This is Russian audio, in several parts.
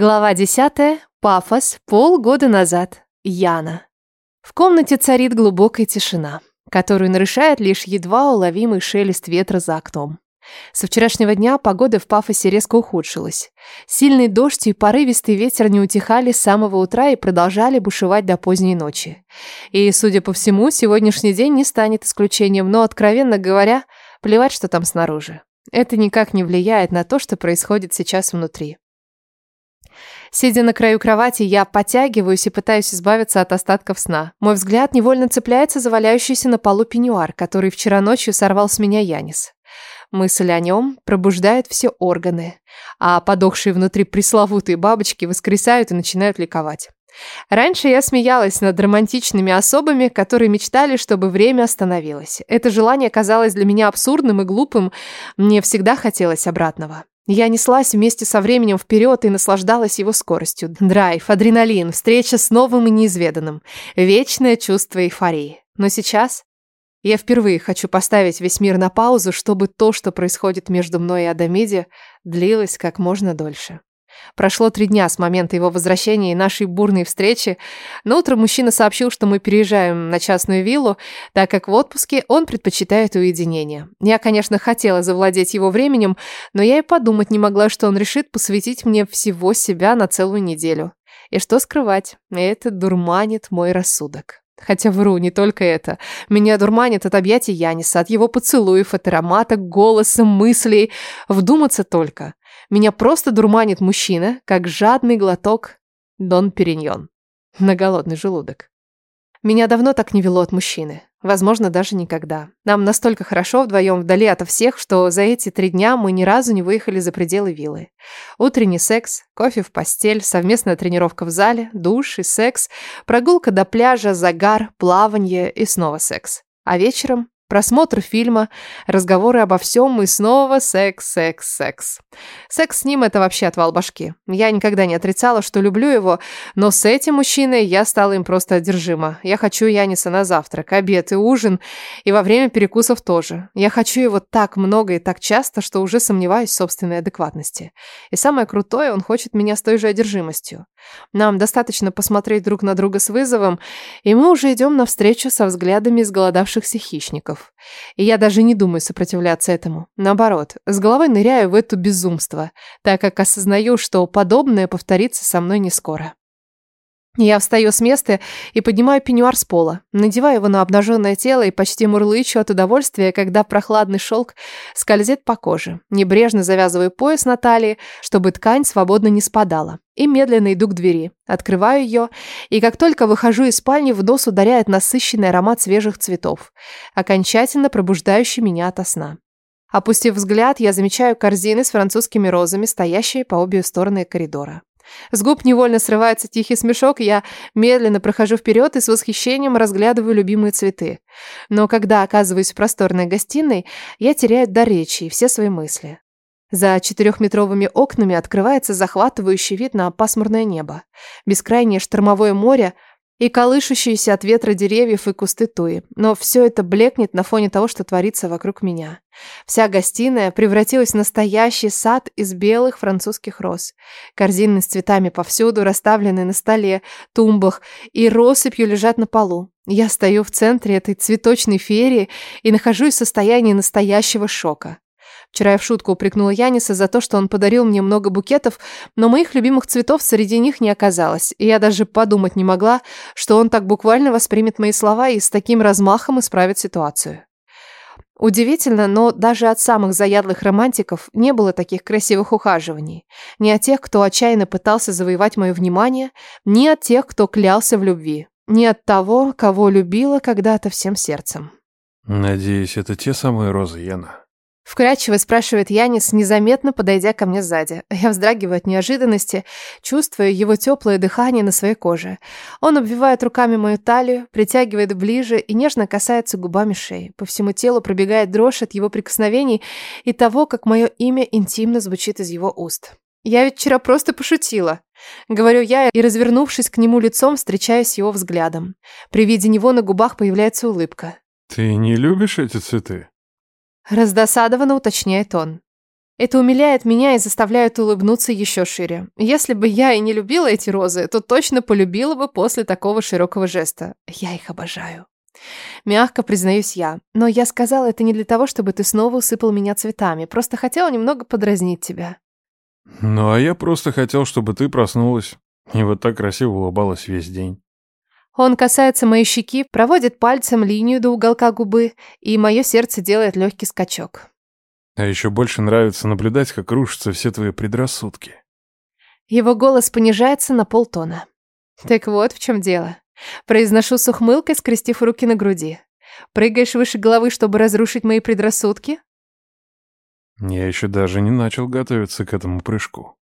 Глава 10. Пафос. Полгода назад. Яна. В комнате царит глубокая тишина, которую нарушает лишь едва уловимый шелест ветра за окном. Со вчерашнего дня погода в Пафосе резко ухудшилась. Сильный дождь и порывистый ветер не утихали с самого утра и продолжали бушевать до поздней ночи. И, судя по всему, сегодняшний день не станет исключением, но, откровенно говоря, плевать, что там снаружи. Это никак не влияет на то, что происходит сейчас внутри. Сидя на краю кровати, я подтягиваюсь и пытаюсь избавиться от остатков сна. Мой взгляд невольно цепляется за валяющийся на полу пеньюар, который вчера ночью сорвал с меня Янис. Мысль о нем пробуждает все органы, а подохшие внутри пресловутые бабочки воскресают и начинают ликовать. Раньше я смеялась над романтичными особами, которые мечтали, чтобы время остановилось. Это желание казалось для меня абсурдным и глупым, мне всегда хотелось обратного. Я неслась вместе со временем вперед и наслаждалась его скоростью. Драйв, адреналин, встреча с новым и неизведанным. Вечное чувство эйфории. Но сейчас я впервые хочу поставить весь мир на паузу, чтобы то, что происходит между мной и Адамиди, длилось как можно дольше. Прошло три дня с момента его возвращения и нашей бурной встречи. Но утром мужчина сообщил, что мы переезжаем на частную виллу, так как в отпуске он предпочитает уединение. Я, конечно, хотела завладеть его временем, но я и подумать не могла, что он решит посвятить мне всего себя на целую неделю. И что скрывать, это дурманит мой рассудок. Хотя вру, не только это. Меня дурманит от объятий Яниса, от его поцелуев, от аромата, голоса, мыслей. Вдуматься только. Меня просто дурманит мужчина, как жадный глоток Дон Периньон на голодный желудок. Меня давно так не вело от мужчины. Возможно, даже никогда. Нам настолько хорошо вдвоем вдали ото всех, что за эти три дня мы ни разу не выехали за пределы виллы. Утренний секс, кофе в постель, совместная тренировка в зале, душ и секс, прогулка до пляжа, загар, плавание и снова секс. А вечером Просмотр фильма, разговоры обо всем и снова секс, секс, секс. Секс с ним – это вообще отвал башки. Я никогда не отрицала, что люблю его, но с этим мужчиной я стала им просто одержима. Я хочу Яниса на завтрак, обед и ужин, и во время перекусов тоже. Я хочу его так много и так часто, что уже сомневаюсь в собственной адекватности. И самое крутое, он хочет меня с той же одержимостью. Нам достаточно посмотреть друг на друга с вызовом, и мы уже идем навстречу со взглядами изголодавшихся хищников. И я даже не думаю сопротивляться этому. Наоборот, с головой ныряю в это безумство, так как осознаю, что подобное повторится со мной не скоро. Я встаю с места и поднимаю пеньюар с пола, надеваю его на обнаженное тело и почти мурлычу от удовольствия, когда прохладный шелк скользит по коже. Небрежно завязываю пояс на талии, чтобы ткань свободно не спадала, и медленно иду к двери. Открываю ее, и как только выхожу из спальни, в нос ударяет насыщенный аромат свежих цветов, окончательно пробуждающий меня ото сна. Опустив взгляд, я замечаю корзины с французскими розами, стоящие по обе стороны коридора. С губ невольно срывается тихий смешок, я медленно прохожу вперед и с восхищением разглядываю любимые цветы. Но когда оказываюсь в просторной гостиной, я теряю дар речи и все свои мысли. За четырехметровыми окнами открывается захватывающий вид на пасмурное небо. Бескрайнее штормовое море – и колышущиеся от ветра деревьев и кусты туи. Но все это блекнет на фоне того, что творится вокруг меня. Вся гостиная превратилась в настоящий сад из белых французских роз. Корзины с цветами повсюду, расставленные на столе, тумбах и россыпью лежат на полу. Я стою в центре этой цветочной феерии и нахожусь в состоянии настоящего шока. Вчера я в шутку упрекнула Яниса за то, что он подарил мне много букетов, но моих любимых цветов среди них не оказалось, и я даже подумать не могла, что он так буквально воспримет мои слова и с таким размахом исправит ситуацию. Удивительно, но даже от самых заядлых романтиков не было таких красивых ухаживаний. Ни от тех, кто отчаянно пытался завоевать мое внимание, ни от тех, кто клялся в любви, ни от того, кого любила когда-то всем сердцем. Надеюсь, это те самые розы, Яна. Вкрадчиво спрашивает Янис, незаметно подойдя ко мне сзади. Я вздрагиваю от неожиданности, чувствуя его теплое дыхание на своей коже. Он обвивает руками мою талию, притягивает ближе и нежно касается губами шеи. По всему телу пробегает дрожь от его прикосновений и того, как мое имя интимно звучит из его уст. «Я ведь вчера просто пошутила», — говорю я и, развернувшись к нему лицом, встречаюсь его взглядом. При виде него на губах появляется улыбка. «Ты не любишь эти цветы?» Раздосадованно уточняет он. Это умиляет меня и заставляет улыбнуться еще шире. Если бы я и не любила эти розы, то точно полюбила бы после такого широкого жеста. Я их обожаю. Мягко признаюсь я. Но я сказала это не для того, чтобы ты снова усыпал меня цветами. Просто хотела немного подразнить тебя. Ну, а я просто хотел, чтобы ты проснулась и вот так красиво улыбалась весь день. Он касается моей щеки, проводит пальцем линию до уголка губы, и мое сердце делает легкий скачок. А еще больше нравится наблюдать, как рушатся все твои предрассудки. Его голос понижается на полтона. Так вот в чем дело. Произношу с ухмылкой, скрестив руки на груди. Прыгаешь выше головы, чтобы разрушить мои предрассудки? Я еще даже не начал готовиться к этому прыжку.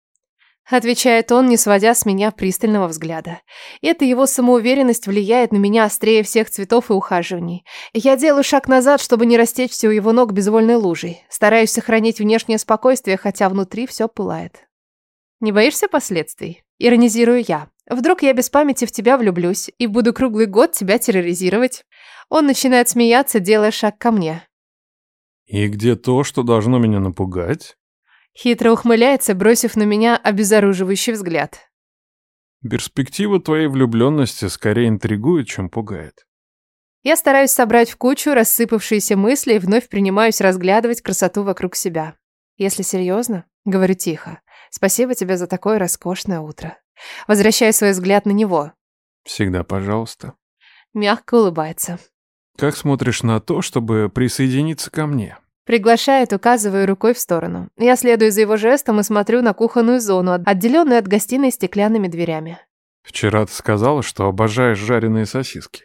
Отвечает он, не сводя с меня пристального взгляда. Эта его самоуверенность влияет на меня острее всех цветов и ухаживаний. Я делаю шаг назад, чтобы не растечься у его ног безвольной лужей. Стараюсь сохранить внешнее спокойствие, хотя внутри все пылает. Не боишься последствий? Иронизирую я. Вдруг я без памяти в тебя влюблюсь и буду круглый год тебя терроризировать. Он начинает смеяться, делая шаг ко мне. И где то, что должно меня напугать? Хитро ухмыляется, бросив на меня обезоруживающий взгляд. Перспектива твоей влюбленности скорее интригует, чем пугает. Я стараюсь собрать в кучу рассыпавшиеся мысли и вновь принимаюсь разглядывать красоту вокруг себя. Если серьезно, говорю тихо, спасибо тебе за такое роскошное утро. Возвращаю свой взгляд на него. Всегда пожалуйста. Мягко улыбается. Как смотришь на то, чтобы присоединиться ко мне? Приглашает, указывая рукой в сторону. Я следую за его жестом и смотрю на кухонную зону, отделенную от гостиной стеклянными дверями. Вчера ты сказала, что обожаешь жареные сосиски.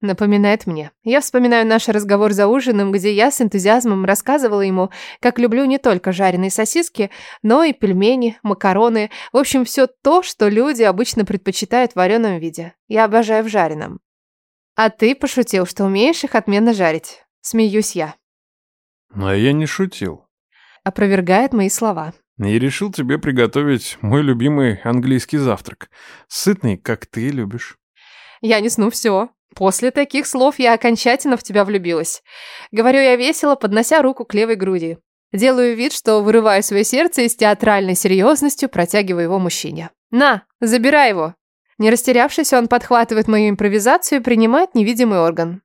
Напоминает мне. Я вспоминаю наш разговор за ужином, где я с энтузиазмом рассказывала ему, как люблю не только жареные сосиски, но и пельмени, макароны, в общем, все то, что люди обычно предпочитают в вареном виде. Я обожаю в жареном. А ты пошутил, что умеешь их отменно жарить. Смеюсь я. А я не шутил. Опровергает мои слова. И решил тебе приготовить мой любимый английский завтрак. Сытный, как ты любишь. Я не сну все. После таких слов я окончательно в тебя влюбилась. Говорю я весело, поднося руку к левой груди. Делаю вид, что вырываю свое сердце и с театральной серьезностью протягиваю его мужчине. «На, забирай его!» Не растерявшись, он подхватывает мою импровизацию и принимает невидимый орган.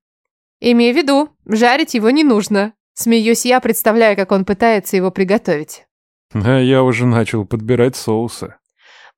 «Имей в виду, жарить его не нужно». Смеюсь я, представляя, как он пытается его приготовить. А я уже начал подбирать соусы.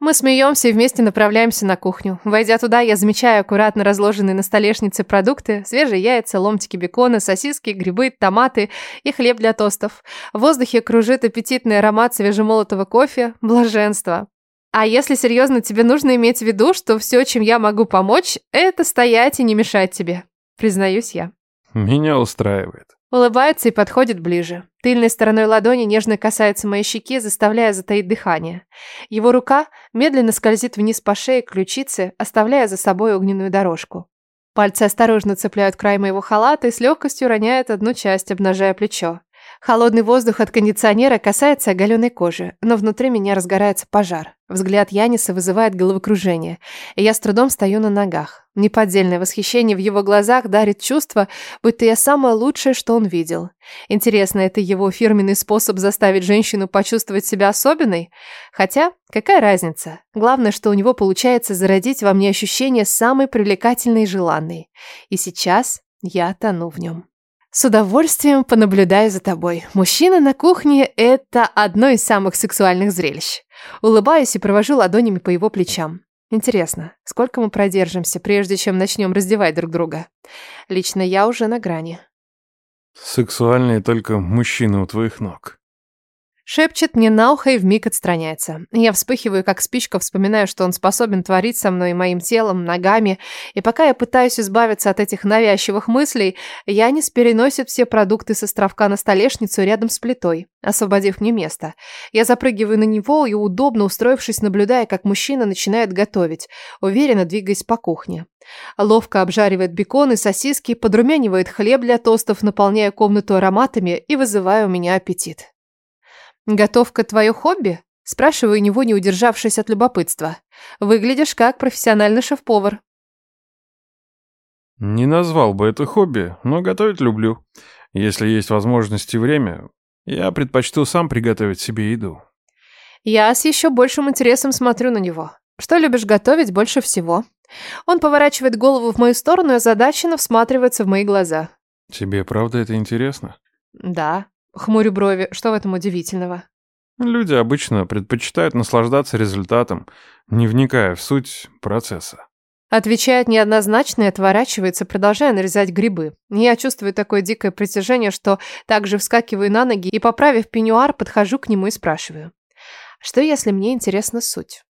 Мы смеемся и вместе направляемся на кухню. Войдя туда, я замечаю аккуратно разложенные на столешнице продукты, свежие яйца, ломтики бекона, сосиски, грибы, томаты и хлеб для тостов. В воздухе кружит аппетитный аромат свежемолотого кофе. Блаженство. А если серьезно, тебе нужно иметь в виду, что все, чем я могу помочь, это стоять и не мешать тебе. Признаюсь я. Меня устраивает. Улыбается и подходит ближе. Тыльной стороной ладони нежно касается моей щеки, заставляя затаить дыхание. Его рука медленно скользит вниз по шее к ключице, оставляя за собой огненную дорожку. Пальцы осторожно цепляют край моего халата и с легкостью роняют одну часть, обнажая плечо. Холодный воздух от кондиционера касается оголенной кожи, но внутри меня разгорается пожар. Взгляд Яниса вызывает головокружение, и я с трудом стою на ногах. Неподдельное восхищение в его глазах дарит чувство, будто я самое лучшее, что он видел. Интересно, это его фирменный способ заставить женщину почувствовать себя особенной? Хотя, какая разница? Главное, что у него получается зародить во мне ощущение самой привлекательной и желанной. И сейчас я тону в нем. С удовольствием понаблюдаю за тобой. Мужчина на кухне – это одно из самых сексуальных зрелищ. Улыбаюсь и провожу ладонями по его плечам. Интересно, сколько мы продержимся, прежде чем начнем раздевать друг друга? Лично я уже на грани. Сексуальные только мужчины у твоих ног. Шепчет мне на ухо и вмиг отстраняется. Я вспыхиваю, как спичка, вспоминаю, что он способен творить со мной моим телом, ногами. И пока я пытаюсь избавиться от этих навязчивых мыслей, Янис переносит все продукты с островка на столешницу рядом с плитой, освободив мне место. Я запрыгиваю на него и, удобно устроившись, наблюдая, как мужчина начинает готовить, уверенно двигаясь по кухне. Ловко обжаривает бекон и сосиски, подрумянивает хлеб для тостов, наполняя комнату ароматами и вызывая у меня аппетит. «Готовка твое хобби?» Спрашиваю него, не удержавшись от любопытства. «Выглядишь как профессиональный шеф-повар». Не назвал бы это хобби, но готовить люблю. Если есть возможность и время, Я предпочту сам приготовить себе еду. Я с еще большим интересом смотрю на него. Что любишь готовить больше всего? Он поворачивает голову в мою сторону и озадаченно всматривается в мои глаза. Тебе правда это интересно? Да. Хмурю брови. Что в этом удивительного? Люди обычно предпочитают наслаждаться результатом, не вникая в суть процесса. Отвечает неоднозначно и отворачивается, продолжая нарезать грибы. Я чувствую такое дикое притяжение, что также вскакиваю на ноги и, поправив пеньюар, подхожу к нему и спрашиваю. Что если мне интересна суть?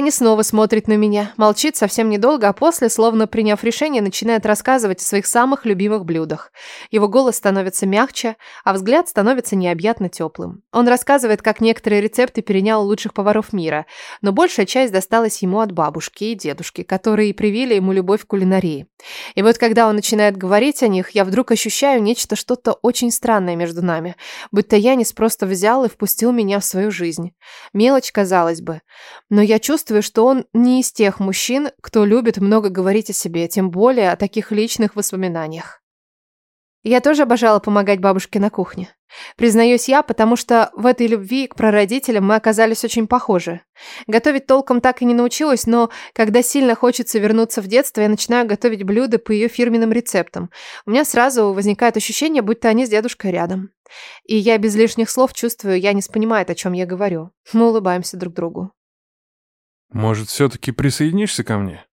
Не снова смотрит на меня, молчит совсем недолго, а после, словно приняв решение, начинает рассказывать о своих самых любимых блюдах. Его голос становится мягче, а взгляд становится необъятно теплым. Он рассказывает, как некоторые рецепты перенял лучших поваров мира, но большая часть досталась ему от бабушки и дедушки, которые привили ему любовь к кулинарии. И вот когда он начинает говорить о них, я вдруг ощущаю нечто что-то очень странное между нами, будто Янис просто взял и впустил меня в свою жизнь. Мелочь, казалось бы, но я чувствую, чувствую, что он не из тех мужчин, кто любит много говорить о себе, тем более о таких личных воспоминаниях. Я тоже обожала помогать бабушке на кухне. Признаюсь я, потому что в этой любви к прародителям мы оказались очень похожи. Готовить толком так и не научилась, но когда сильно хочется вернуться в детство, я начинаю готовить блюда по ее фирменным рецептам. У меня сразу возникает ощущение, будто они с дедушкой рядом. И я без лишних слов чувствую, я не понимает, о чем я говорю. Мы улыбаемся друг другу. Может, все-таки присоединишься ко мне?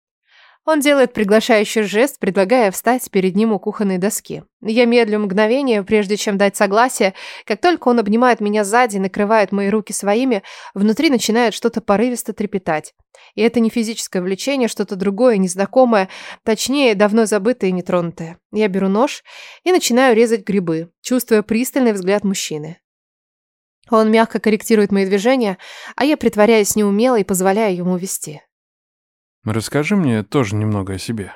Он делает приглашающий жест, предлагая встать перед ним у кухонной доски. Я медлю мгновение, прежде чем дать согласие. Как только он обнимает меня сзади, накрывает мои руки своими, внутри начинает что-то порывисто трепетать. И это не физическое влечение, что-то другое, незнакомое, точнее, давно забытое и нетронутое. Я беру нож и начинаю резать грибы, чувствуя пристальный взгляд мужчины. Он мягко корректирует мои движения, а я притворяюсь неумело и позволяю ему вести. «Расскажи мне тоже немного о себе».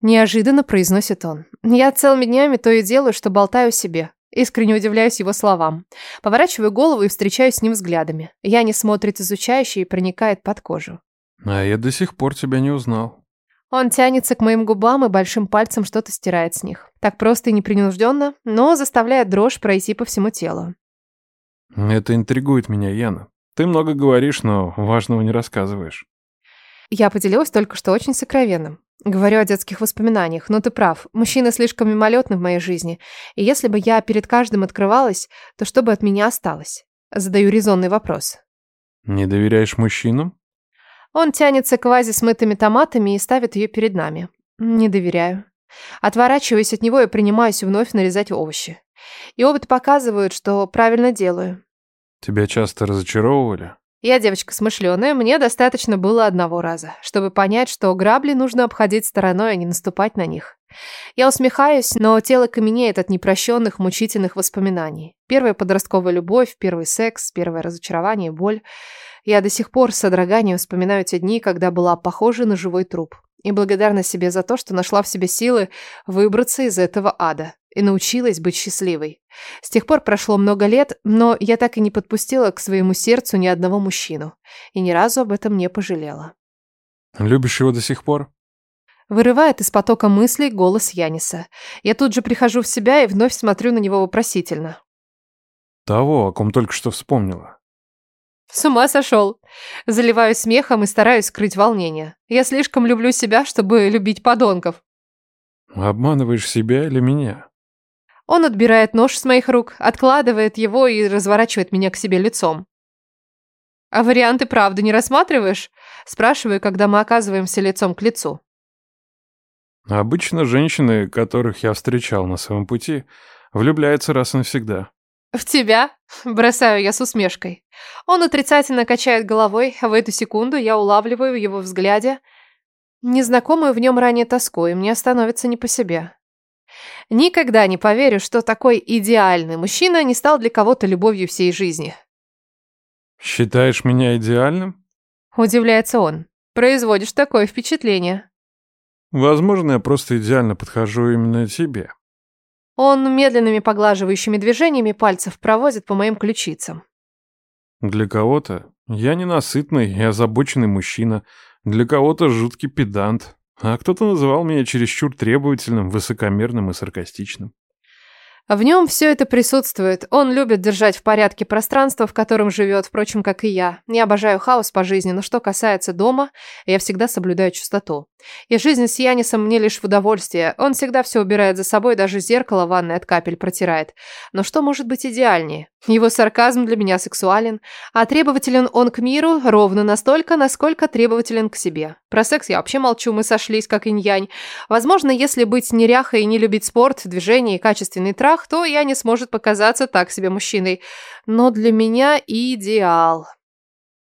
Неожиданно произносит он. Я целыми днями то и делаю, что болтаю себе. Искренне удивляюсь его словам. Поворачиваю голову и встречаюсь с ним взглядами. Я не смотрит изучающе и проникает под кожу. А я до сих пор тебя не узнал. Он тянется к моим губам и большим пальцем что-то стирает с них. Так просто и непринужденно, но заставляет дрожь пройти по всему телу. Это интригует меня, Яна. Ты много говоришь, но важного не рассказываешь. Я поделилась только что очень сокровенным. Говорю о детских воспоминаниях, но ты прав. Мужчины слишком мимолетны в моей жизни. И если бы я перед каждым открывалась, то что бы от меня осталось? Задаю резонный вопрос. Не доверяешь мужчинам? Он тянется к вазе с мытыми томатами и ставит ее перед нами. Не доверяю. Отворачиваюсь от него и принимаюсь вновь нарезать овощи. И опыт показывают, что правильно делаю. Тебя часто разочаровывали? Я девочка смышленая, мне достаточно было одного раза, чтобы понять, что грабли нужно обходить стороной, а не наступать на них. Я усмехаюсь, но тело каменеет от непрощенных, мучительных воспоминаний. Первая подростковая любовь, первый секс, первое разочарование, боль. Я до сих пор с содроганием вспоминаю те дни, когда была похожа на живой труп. И благодарна себе за то, что нашла в себе силы выбраться из этого ада и научилась быть счастливой. С тех пор прошло много лет, но я так и не подпустила к своему сердцу ни одного мужчину. И ни разу об этом не пожалела. «Любишь его до сих пор?» Вырывает из потока мыслей голос Яниса. Я тут же прихожу в себя и вновь смотрю на него вопросительно. «Того, о ком только что вспомнила». С ума сошел. Заливаюсь смехом и стараюсь скрыть волнение. Я слишком люблю себя, чтобы любить подонков. Обманываешь себя или меня? Он отбирает нож с моих рук, откладывает его и разворачивает меня к себе лицом. «А варианты правда не рассматриваешь?» Спрашиваю, когда мы оказываемся лицом к лицу. Обычно женщины, которых я встречал на своем пути, влюбляются раз и навсегда. «В тебя?» – бросаю я с усмешкой. Он отрицательно качает головой, а в эту секунду я улавливаю в его взгляде незнакомую в нем ранее тоску, и мне становится не по себе. Никогда не поверю, что такой идеальный мужчина не стал для кого-то любовью всей жизни. «Считаешь меня идеальным?» Удивляется он. «Производишь такое впечатление». «Возможно, я просто идеально подхожу именно тебе». Он медленными поглаживающими движениями пальцев проводит по моим ключицам. «Для кого-то я ненасытный и озабоченный мужчина, для кого-то жуткий педант, а кто-то называл меня чересчур требовательным, высокомерным и саркастичным. В нем все это присутствует. Он любит держать в порядке пространство, в котором живет, впрочем, как и я. Не обожаю хаос по жизни, но что касается дома, я всегда соблюдаю чистоту. И жизнь с Янисом мне лишь в удовольствие. Он всегда все убирает за собой, даже зеркало ванной от капель протирает. Но что может быть идеальнее? Его сарказм для меня сексуален, а требователен он к миру ровно настолько, насколько требователен к себе. Про секс я вообще молчу, мы сошлись как инь-янь. Возможно, если быть неряхой и не любить спорт, движение и качественный трах, то я не сможет показаться так себе мужчиной. Но для меня идеал.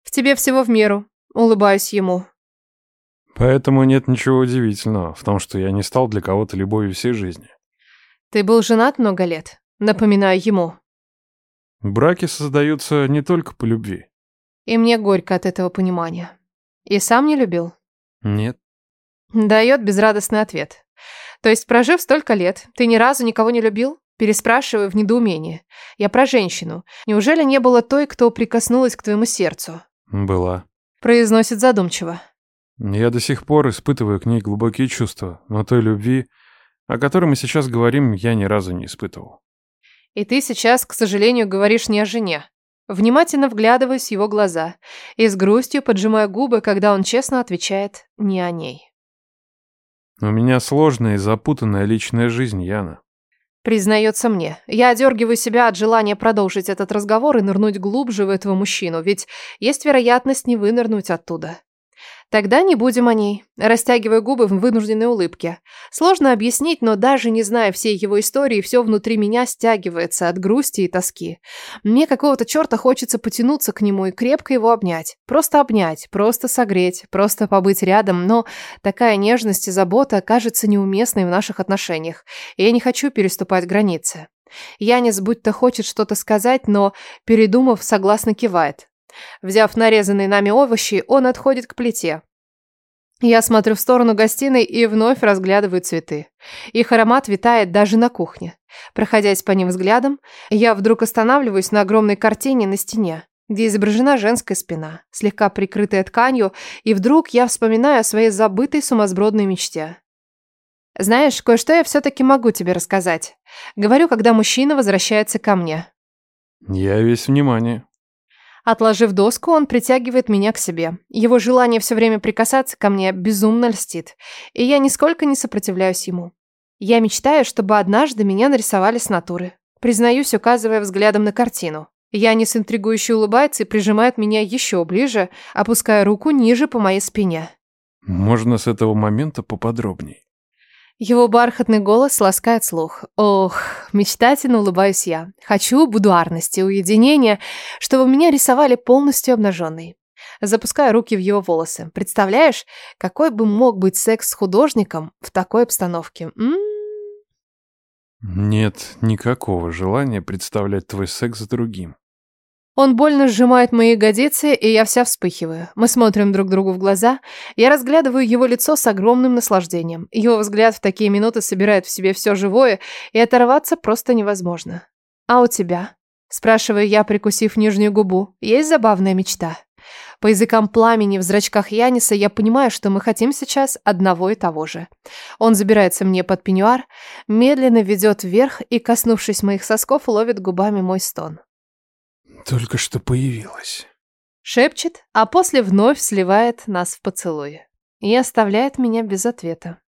В тебе всего в меру. Улыбаюсь ему. Поэтому нет ничего удивительного в том, что я не стал для кого-то любовью всей жизни. Ты был женат много лет. Напоминаю ему. Браки создаются не только по любви. И мне горько от этого понимания. И сам не любил? Нет. Дает безрадостный ответ. То есть, прожив столько лет, ты ни разу никого не любил? Переспрашиваю в недоумении. Я про женщину. Неужели не было той, кто прикоснулась к твоему сердцу? Была. Произносит задумчиво. Я до сих пор испытываю к ней глубокие чувства, но той любви, о которой мы сейчас говорим, я ни разу не испытывал. И ты сейчас, к сожалению, говоришь не о жене. Внимательно вглядываюсь в его глаза и с грустью поджимаю губы, когда он честно отвечает не о ней. У меня сложная и запутанная личная жизнь, Яна. Признается мне. Я одергиваю себя от желания продолжить этот разговор и нырнуть глубже в этого мужчину, ведь есть вероятность не вынырнуть оттуда. Тогда не будем о ней. Растягиваю губы в вынужденной улыбке. Сложно объяснить, но даже не зная всей его истории, все внутри меня стягивается от грусти и тоски. Мне какого-то черта хочется потянуться к нему и крепко его обнять. Просто обнять, просто согреть, просто побыть рядом, но такая нежность и забота кажется неуместной в наших отношениях, и я не хочу переступать границы. Янис будто хочет что-то сказать, но, передумав, согласно кивает. Взяв нарезанные нами овощи, он отходит к плите. Я смотрю в сторону гостиной и вновь разглядываю цветы. Их аромат витает даже на кухне. Проходясь по ним взглядом, я вдруг останавливаюсь на огромной картине на стене, где изображена женская спина, слегка прикрытая тканью, и вдруг я вспоминаю о своей забытой сумасбродной мечте. Знаешь, кое-что я все-таки могу тебе рассказать. Говорю, когда мужчина возвращается ко мне. Я весь внимание. Отложив доску, он притягивает меня к себе. Его желание все время прикасаться ко мне безумно льстит, и я нисколько не сопротивляюсь ему. Я мечтаю, чтобы однажды меня нарисовали с натуры. Признаюсь, указывая взглядом на картину. Янис интригующе улыбается и прижимает меня еще ближе, опуская руку ниже по моей спине. Можно с этого момента поподробней. Его бархатный голос ласкает слух. Ох, мечтательно улыбаюсь я. Хочу будуарности, уединения, чтобы меня рисовали полностью обнаженной. Запускаю руки в его волосы. Представляешь, какой бы мог быть секс с художником в такой обстановке? М -м -м. Нет никакого желания представлять твой секс с другим. Он больно сжимает мои ягодицы, и я вся вспыхиваю. Мы смотрим друг другу в глаза. Я разглядываю его лицо с огромным наслаждением. Его взгляд в такие минуты собирает в себе все живое, и оторваться просто невозможно. «А у тебя?» Спрашиваю я, прикусив нижнюю губу. «Есть забавная мечта?» По языкам пламени в зрачках Яниса я понимаю, что мы хотим сейчас одного и того же. Он забирается мне под пеньюар, медленно ведет вверх и, коснувшись моих сосков, ловит губами мой стон. Только что появилась. Шепчет, а после вновь сливает нас в поцелуе. И оставляет меня без ответа.